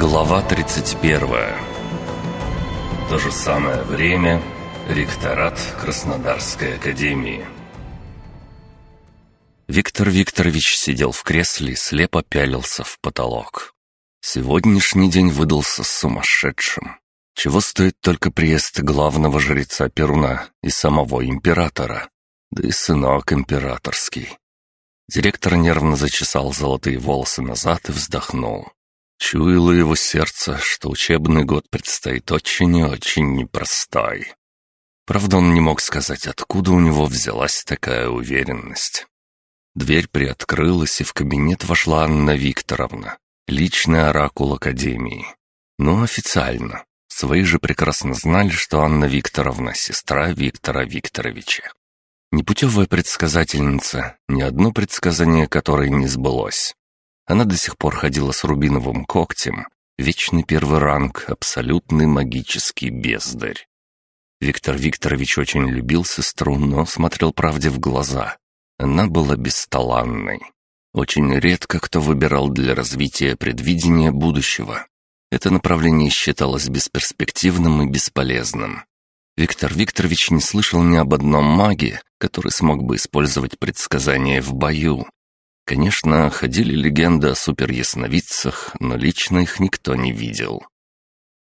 Глава 31 То же самое время. Ректорат Краснодарской академии. Виктор Викторович сидел в кресле и слепо пялился в потолок. Сегодняшний день выдался сумасшедшим. Чего стоит только приезд главного жреца Перуна и самого императора, да и сынок императорский. Директор нервно зачесал золотые волосы назад и вздохнул. Чуяло его сердце, что учебный год предстоит очень и очень непростой. Правда, он не мог сказать, откуда у него взялась такая уверенность. Дверь приоткрылась, и в кабинет вошла Анна Викторовна, личный оракул Академии. Но официально. Свои же прекрасно знали, что Анна Викторовна — сестра Виктора Викторовича. Непутевая предсказательница, ни одно предсказание которой не сбылось. Она до сих пор ходила с рубиновым когтем. Вечный первый ранг, абсолютный магический бездарь. Виктор Викторович очень любил сестру, но смотрел правде в глаза. Она была бесталанной. Очень редко кто выбирал для развития предвидения будущего. Это направление считалось бесперспективным и бесполезным. Виктор Викторович не слышал ни об одном маге, который смог бы использовать предсказания в бою, Конечно, ходили легенды о суперясновидцах, но лично их никто не видел.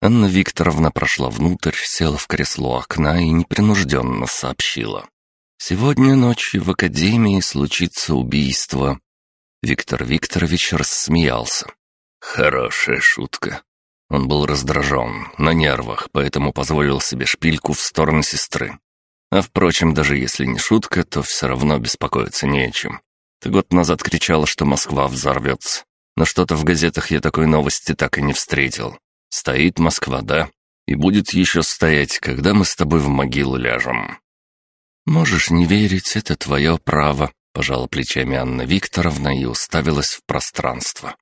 Анна Викторовна прошла внутрь, села в кресло окна и непринужденно сообщила. «Сегодня ночью в академии случится убийство». Виктор Викторович рассмеялся. «Хорошая шутка». Он был раздражен, на нервах, поэтому позволил себе шпильку в сторону сестры. А впрочем, даже если не шутка, то все равно беспокоиться не о чем. Год назад кричала, что Москва взорвется. Но что-то в газетах я такой новости так и не встретил. Стоит Москва, да? И будет еще стоять, когда мы с тобой в могилу ляжем. Можешь не верить, это твое право, пожала плечами Анна Викторовна и уставилась в пространство.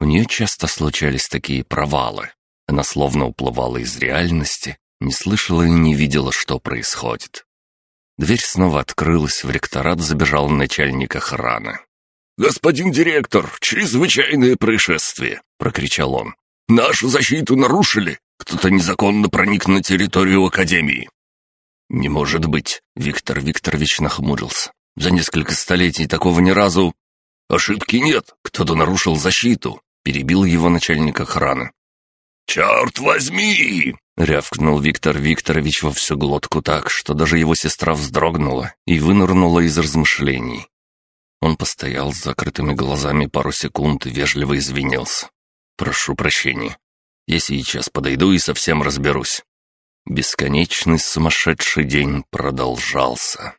У нее часто случались такие провалы. Она словно уплывала из реальности, не слышала и не видела, что происходит. Дверь снова открылась, в ректорат забежал начальник охраны. «Господин директор, чрезвычайное происшествие!» — прокричал он. «Нашу защиту нарушили! Кто-то незаконно проник на территорию Академии!» «Не может быть!» — Виктор Викторович нахмурился. «За несколько столетий такого ни разу...» «Ошибки нет! Кто-то нарушил защиту!» — перебил его начальник охраны. «Черт возьми!» — рявкнул Виктор Викторович во всю глотку так, что даже его сестра вздрогнула и вынырнула из размышлений. Он постоял с закрытыми глазами пару секунд и вежливо извинился. «Прошу прощения. Я сейчас подойду и совсем разберусь». Бесконечный сумасшедший день продолжался.